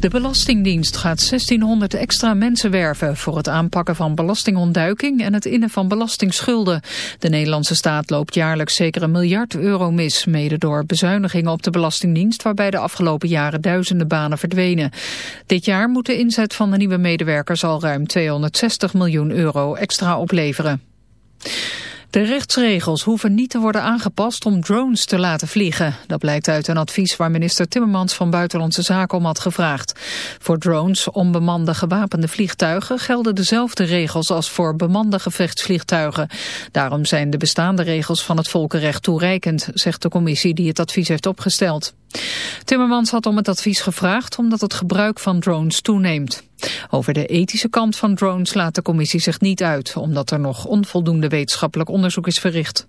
De Belastingdienst gaat 1600 extra mensen werven... voor het aanpakken van belastingontduiking en het innen van belastingsschulden. De Nederlandse staat loopt jaarlijks zeker een miljard euro mis... mede door bezuinigingen op de Belastingdienst... waarbij de afgelopen jaren duizenden banen verdwenen. Dit jaar moet de inzet van de nieuwe medewerkers... al ruim 260 miljoen euro extra opleveren. De rechtsregels hoeven niet te worden aangepast om drones te laten vliegen. Dat blijkt uit een advies waar minister Timmermans van Buitenlandse Zaken om had gevraagd. Voor drones, onbemande gewapende vliegtuigen gelden dezelfde regels als voor bemande gevechtsvliegtuigen. Daarom zijn de bestaande regels van het volkenrecht toereikend, zegt de commissie die het advies heeft opgesteld. Timmermans had om het advies gevraagd omdat het gebruik van drones toeneemt. Over de ethische kant van drones laat de commissie zich niet uit, omdat er nog onvoldoende wetenschappelijk onderzoek is verricht.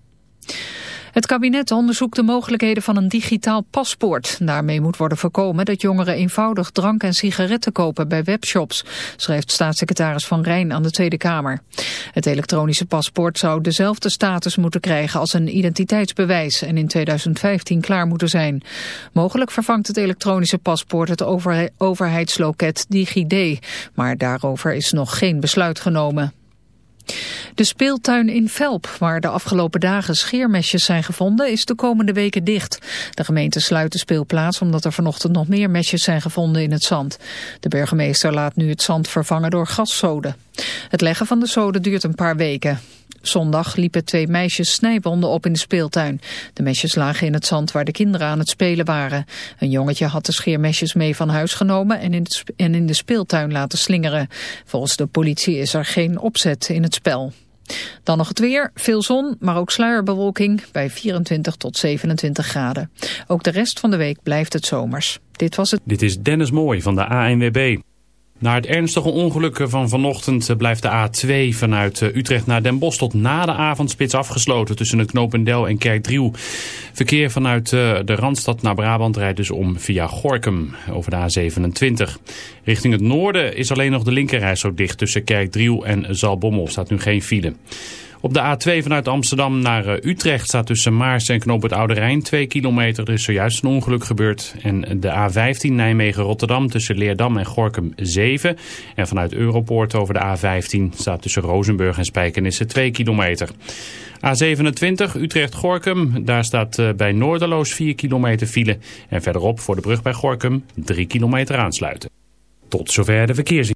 Het kabinet onderzoekt de mogelijkheden van een digitaal paspoort. Daarmee moet worden voorkomen dat jongeren eenvoudig drank en sigaretten kopen bij webshops, schrijft staatssecretaris Van Rijn aan de Tweede Kamer. Het elektronische paspoort zou dezelfde status moeten krijgen als een identiteitsbewijs en in 2015 klaar moeten zijn. Mogelijk vervangt het elektronische paspoort het overheidsloket DigiD, maar daarover is nog geen besluit genomen. De speeltuin in Velp, waar de afgelopen dagen scheermesjes zijn gevonden, is de komende weken dicht. De gemeente sluit de speelplaats omdat er vanochtend nog meer mesjes zijn gevonden in het zand. De burgemeester laat nu het zand vervangen door gaszoden. Het leggen van de zoden duurt een paar weken. Zondag liepen twee meisjes snijwonden op in de speeltuin. De mesjes lagen in het zand waar de kinderen aan het spelen waren. Een jongetje had de scheermesjes mee van huis genomen en in, in de speeltuin laten slingeren. Volgens de politie is er geen opzet in het spel. Dan nog het weer, veel zon, maar ook sluierbewolking bij 24 tot 27 graden. Ook de rest van de week blijft het zomers. Dit was het. Dit is Dennis Mooi van de ANWB. Na het ernstige ongeluk van vanochtend blijft de A2 vanuit Utrecht naar Den Bosch tot na de avondspits afgesloten tussen het Knopendel en Kerkdriel. Verkeer vanuit de Randstad naar Brabant rijdt dus om via Gorkum over de A27. Richting het noorden is alleen nog de linkerreis zo dicht tussen Kerkdriel en Zalbommel. Staat nu geen file. Op de A2 vanuit Amsterdam naar Utrecht staat tussen Maars en Knoop het Oude Rijn 2 kilometer. Er is zojuist een ongeluk gebeurd. En de A15 Nijmegen-Rotterdam tussen Leerdam en Gorkum 7. En vanuit Europoort over de A15 staat tussen Rozenburg en Spijkenisse 2 kilometer. A27 Utrecht-Gorkum, daar staat bij Noorderloos 4 kilometer file. En verderop voor de brug bij Gorkum 3 kilometer aansluiten. Tot zover de verkeersin.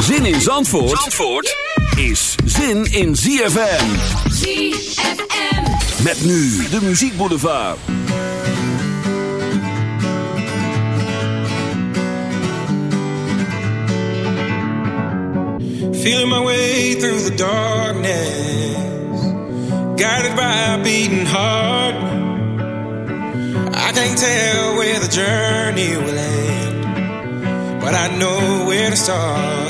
Zin in Zandvoort, Zandvoort is zin in ZFM. ZFM. Met nu de muziekboulevard. Feel my way through the darkness. Guided by a beating heart. I can't tell where the journey will end. But I know where to start.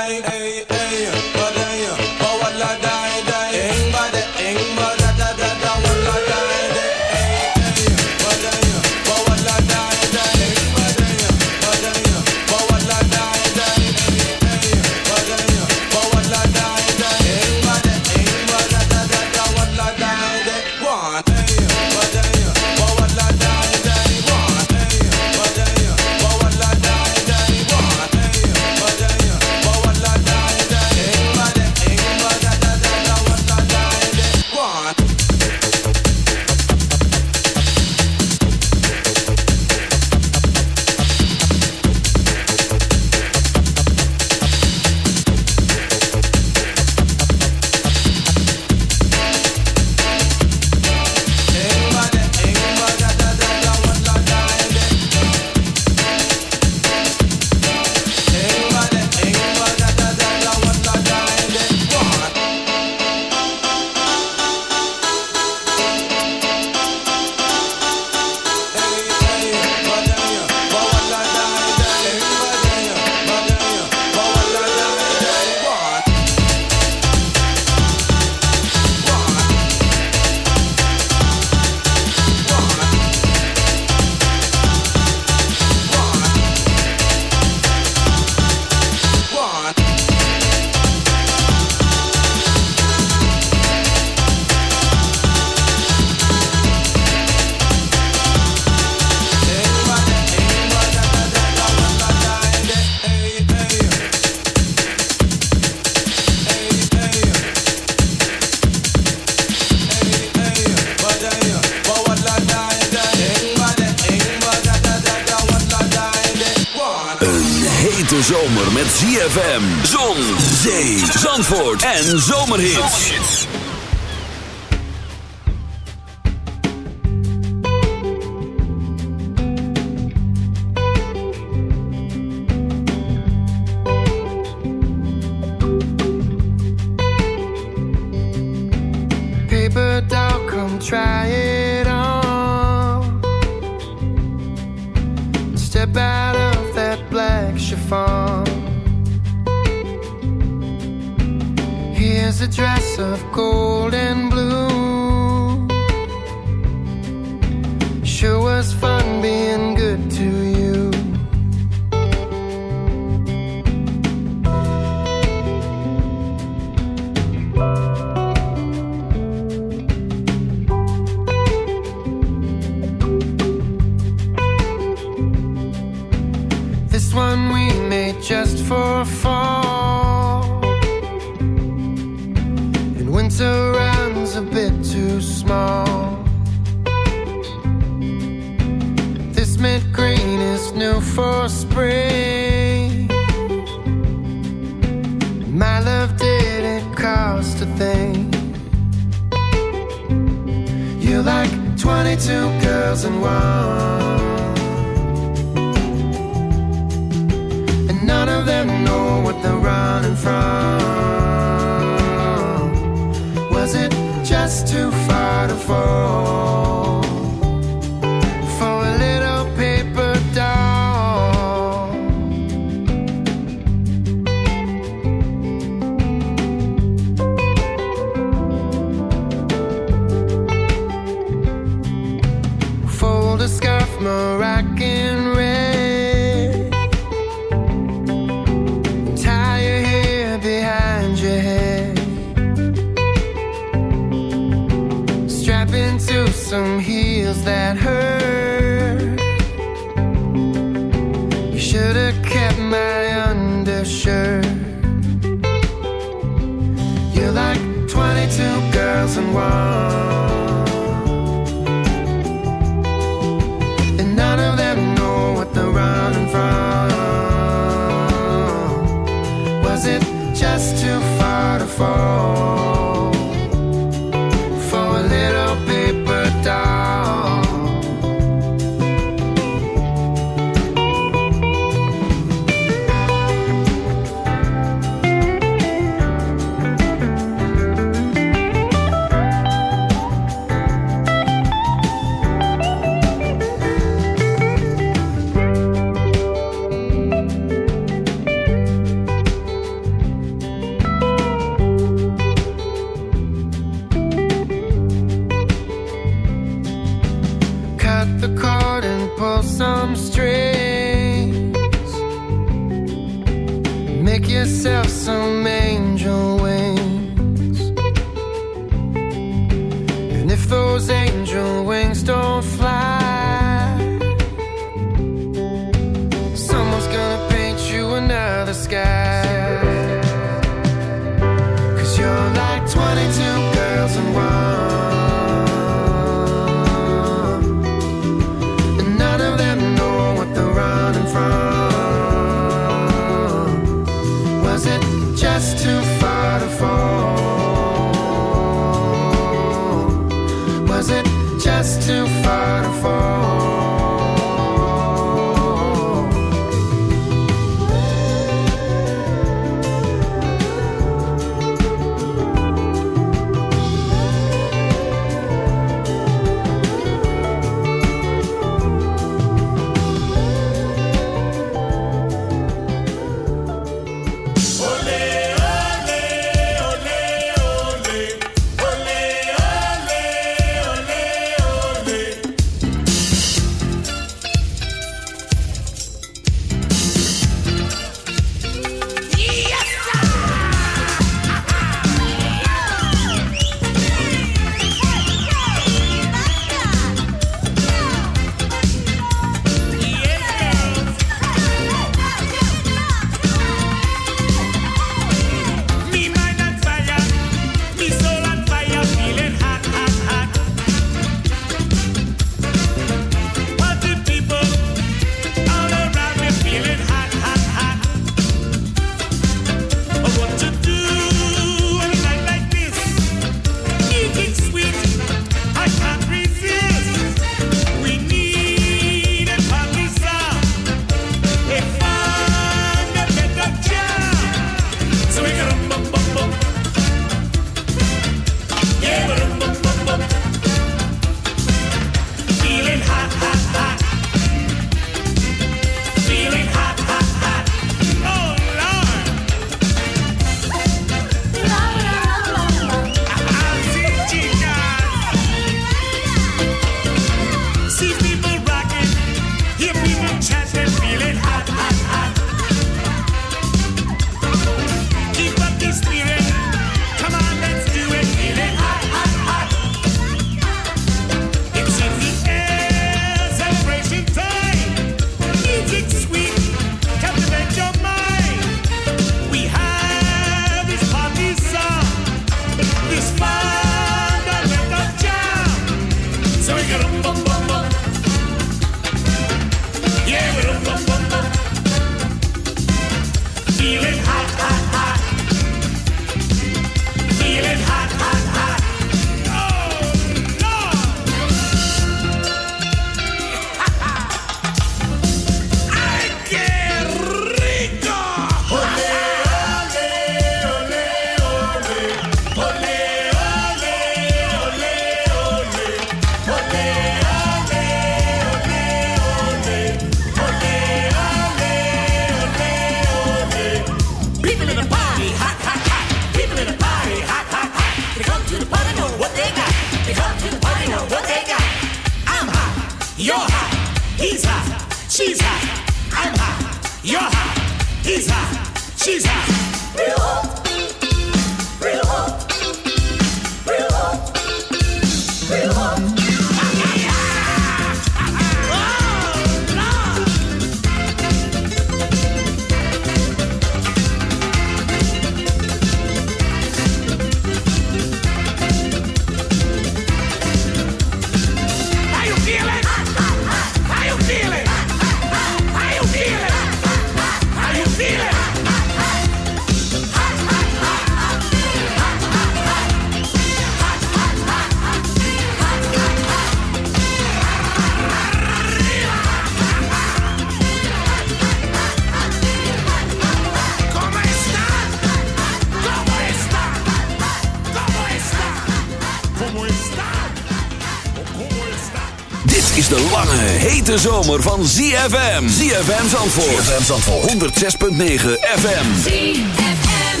lange, hete zomer van ZFM. ZFM Zandvoort. ZFM Zandvoort. 106.9 FM. ZFM.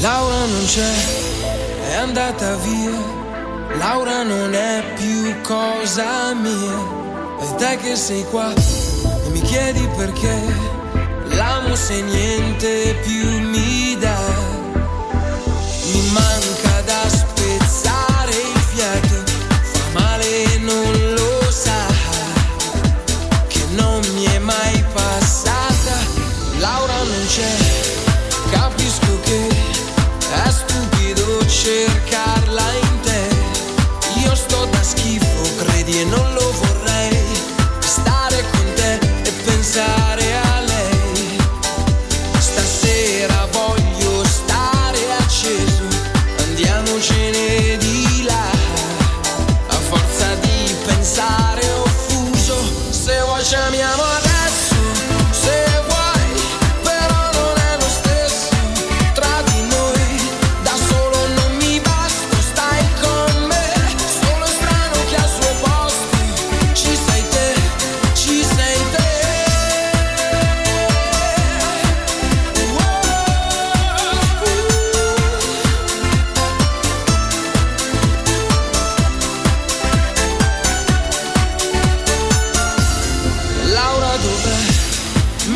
Laura non c'è, è andata via. Laura non è più cosa mia. E te che sei qua e mi chiedi perché. L'amo se niente più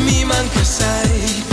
Mi manca kasay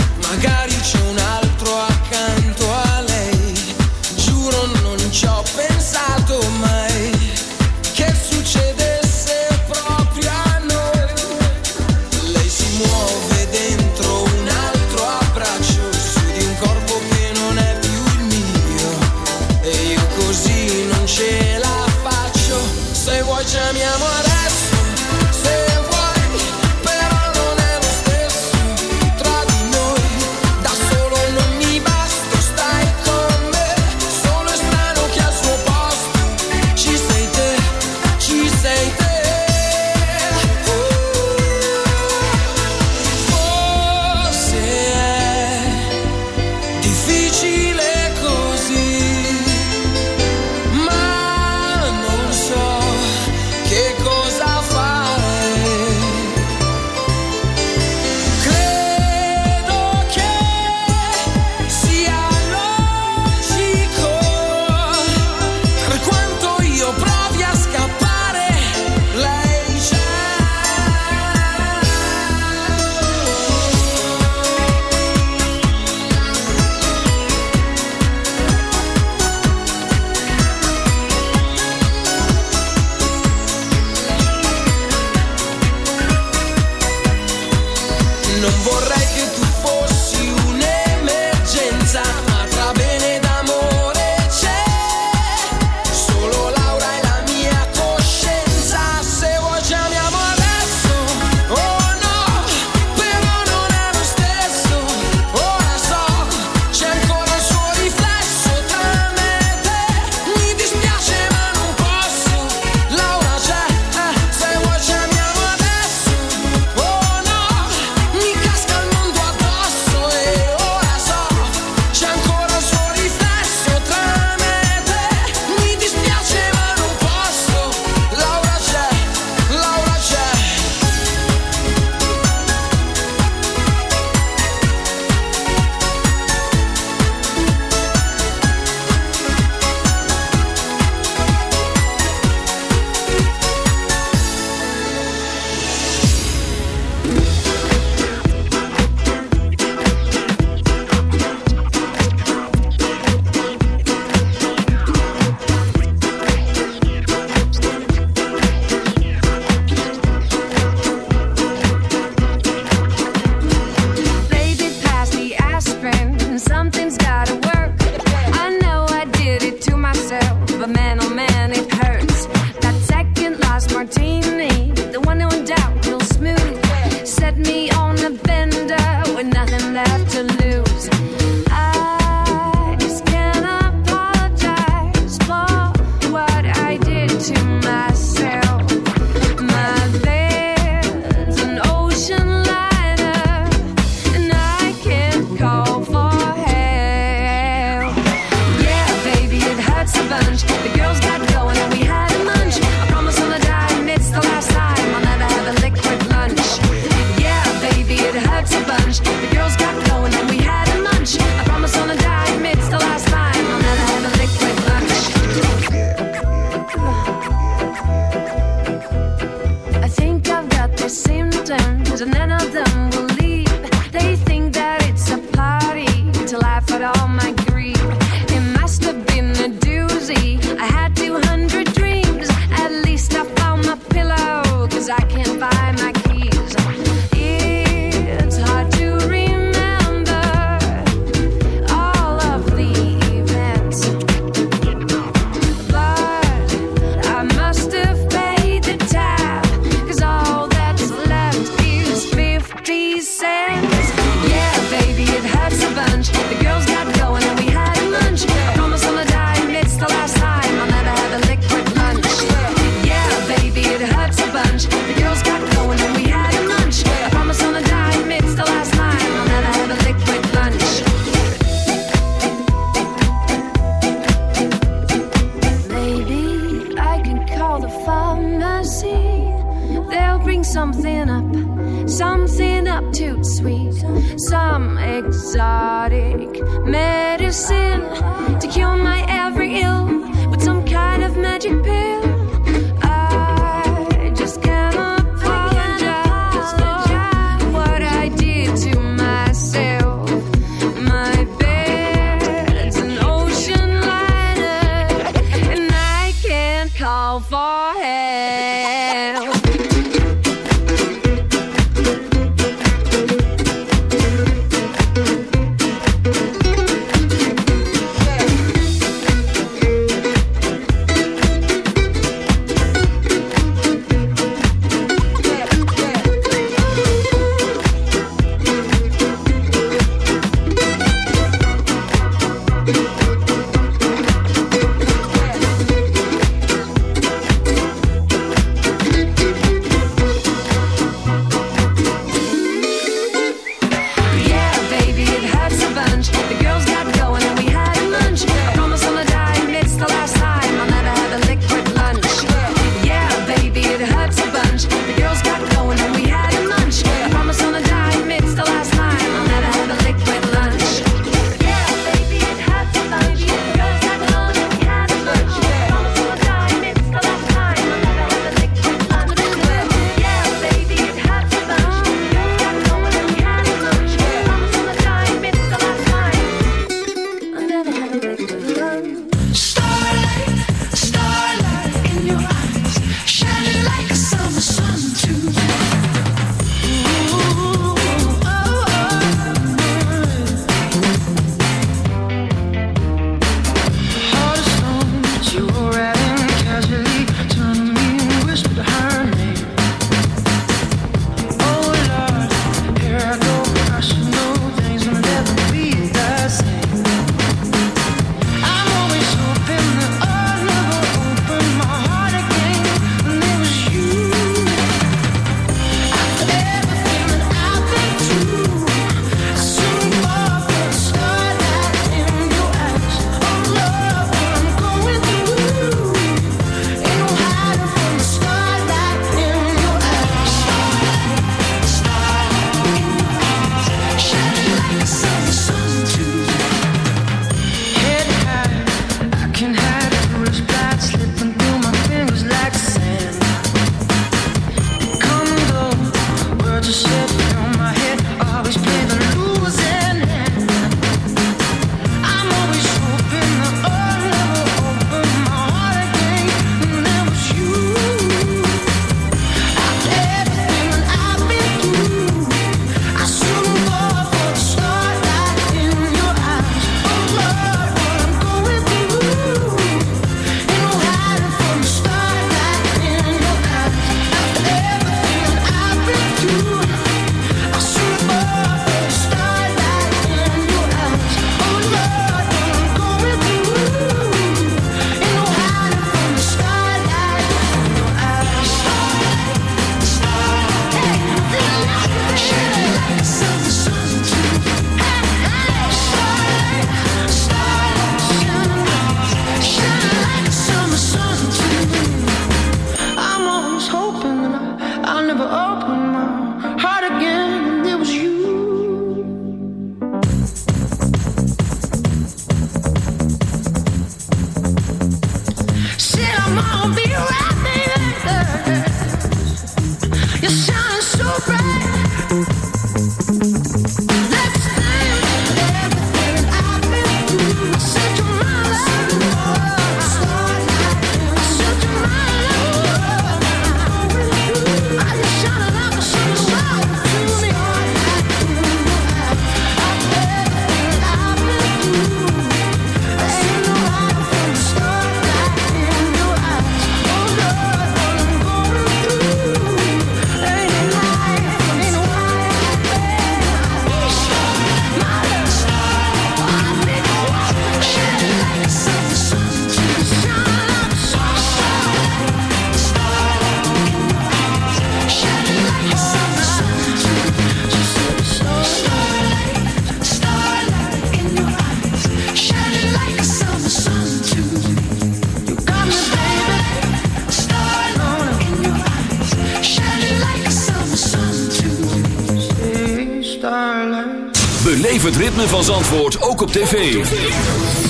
ritme van Zandvoort ook op tv.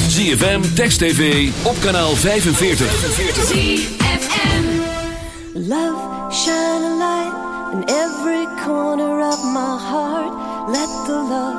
ZFM, Text TV, op kanaal 45. ZFM. Love, shine a light in every corner of my heart. Let the love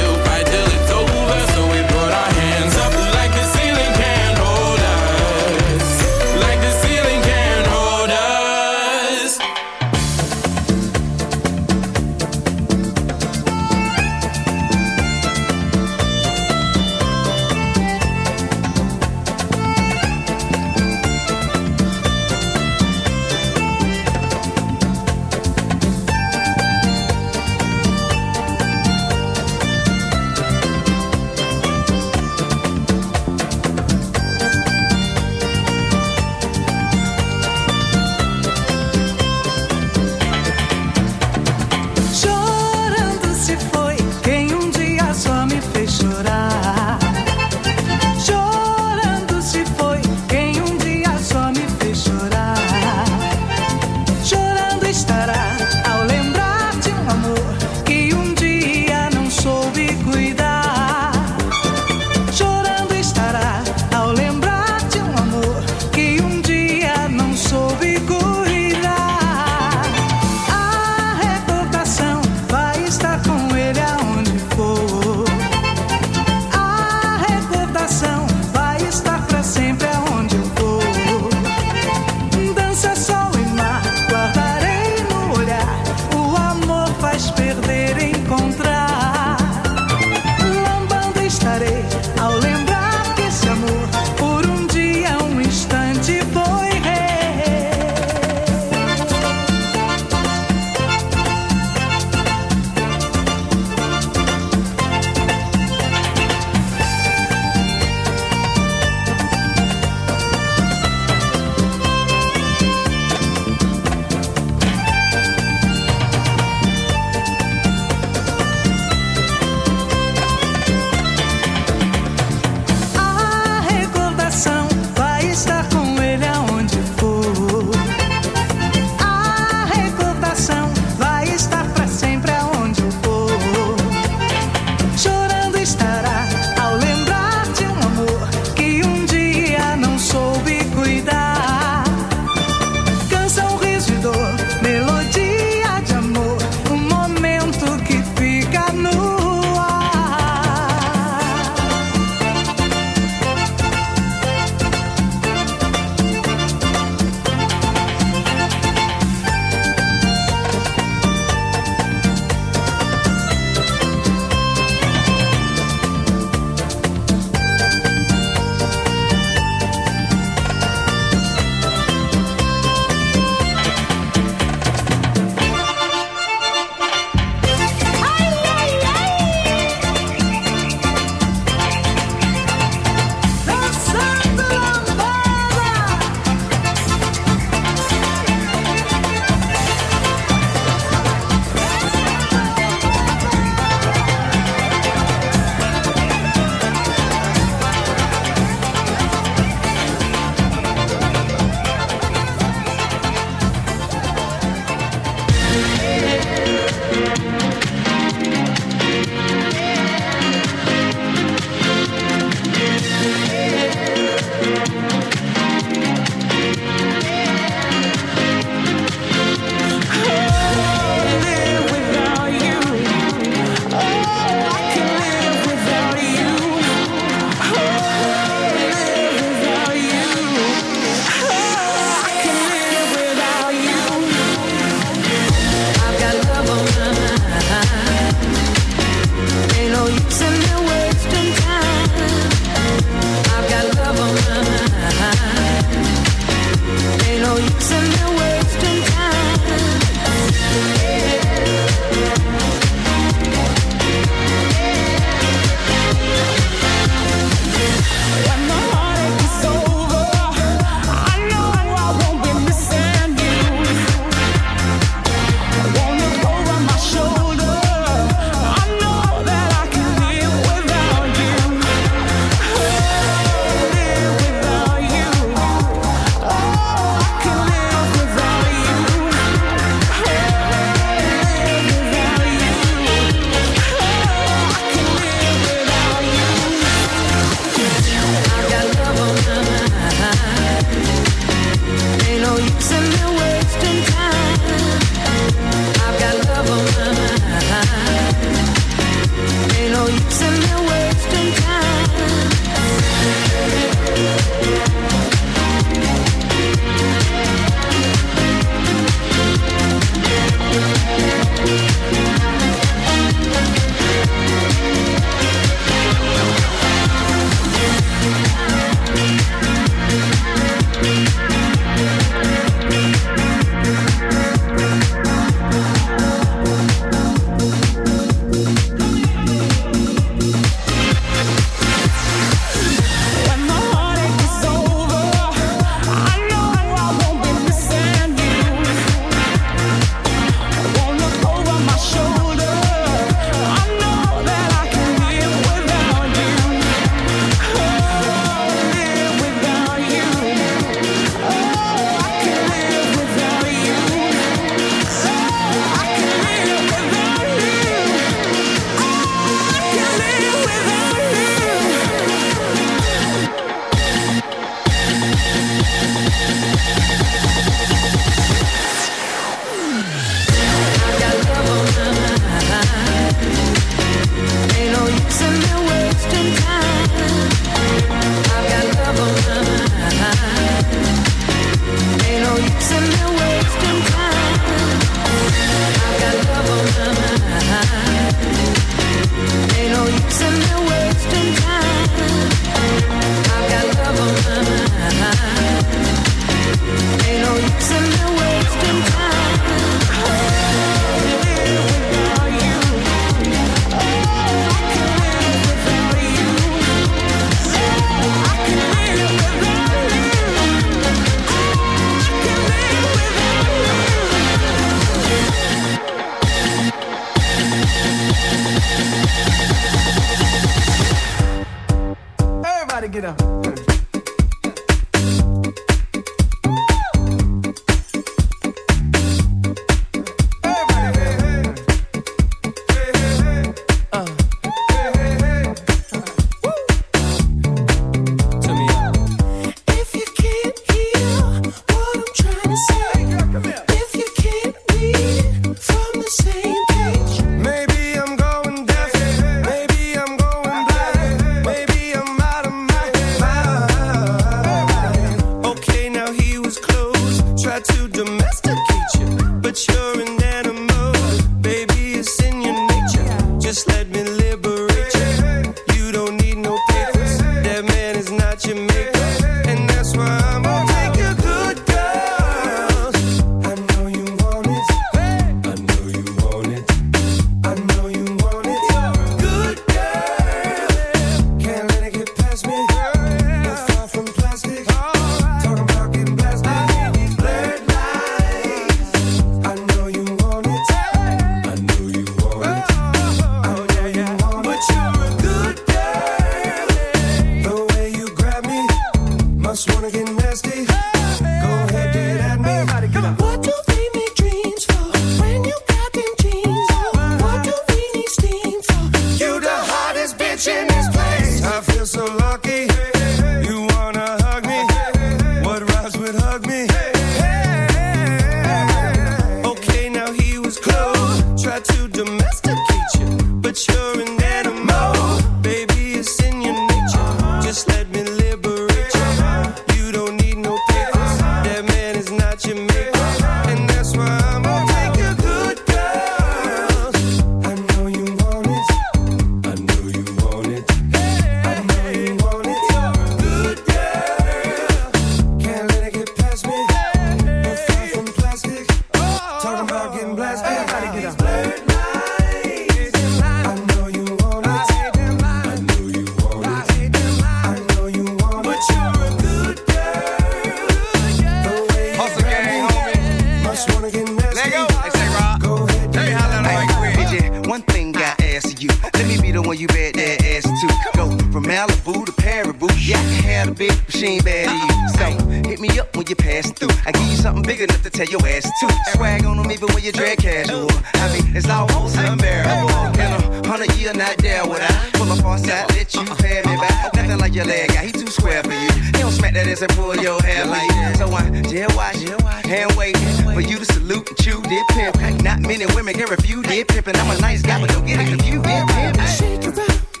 you bet that ass to. From Malibu to Paraboo, yeah, I had a big machine bad to you. So hit me up when you pass through. I give you something big enough to tell your ass to. Swag on them even when you drag casual. I mean, it's almost unbearable. In a hundred year, not there would I pull up on side, let you uh-uh. pay me back. Nothing uh-uh. like your leg guy, he too square for you. He don't smack that ass and pull your hair like. So I just watch, hand wait for you to salute and chew dip pimp. Not many women can refute dip pimp, and I'm a nice guy, but don't get it confused. Dip. Shake it up.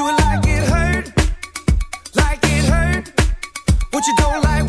Do like it hurt, like it hurt. What you don't like,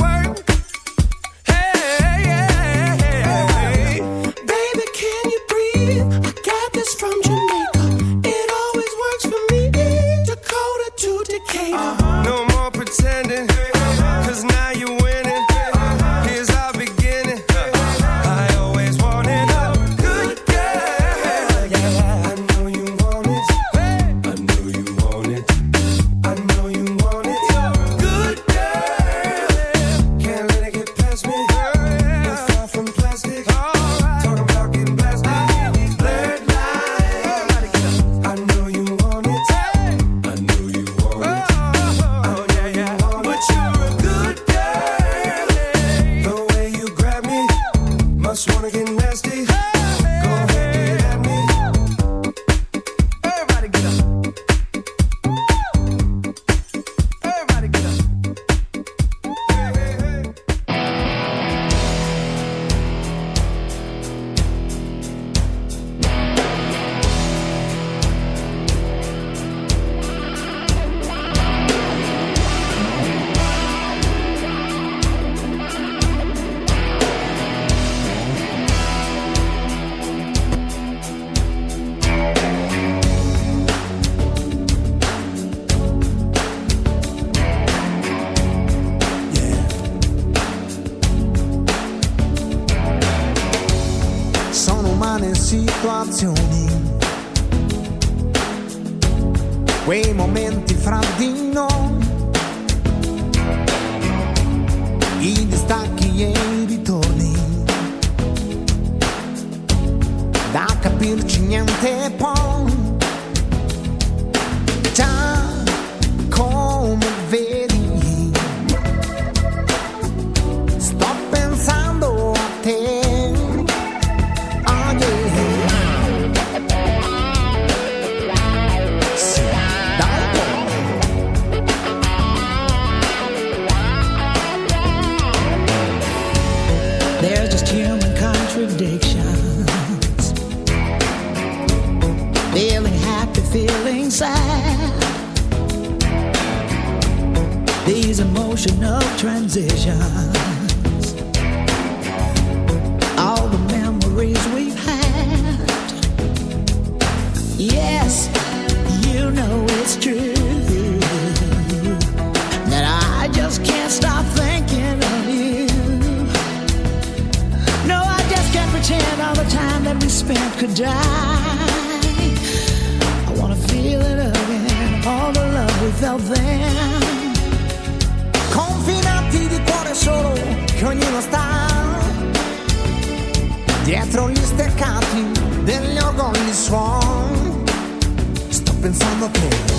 ognuno sta dietro gli steccati degli ogoni suon. Sto pensando a te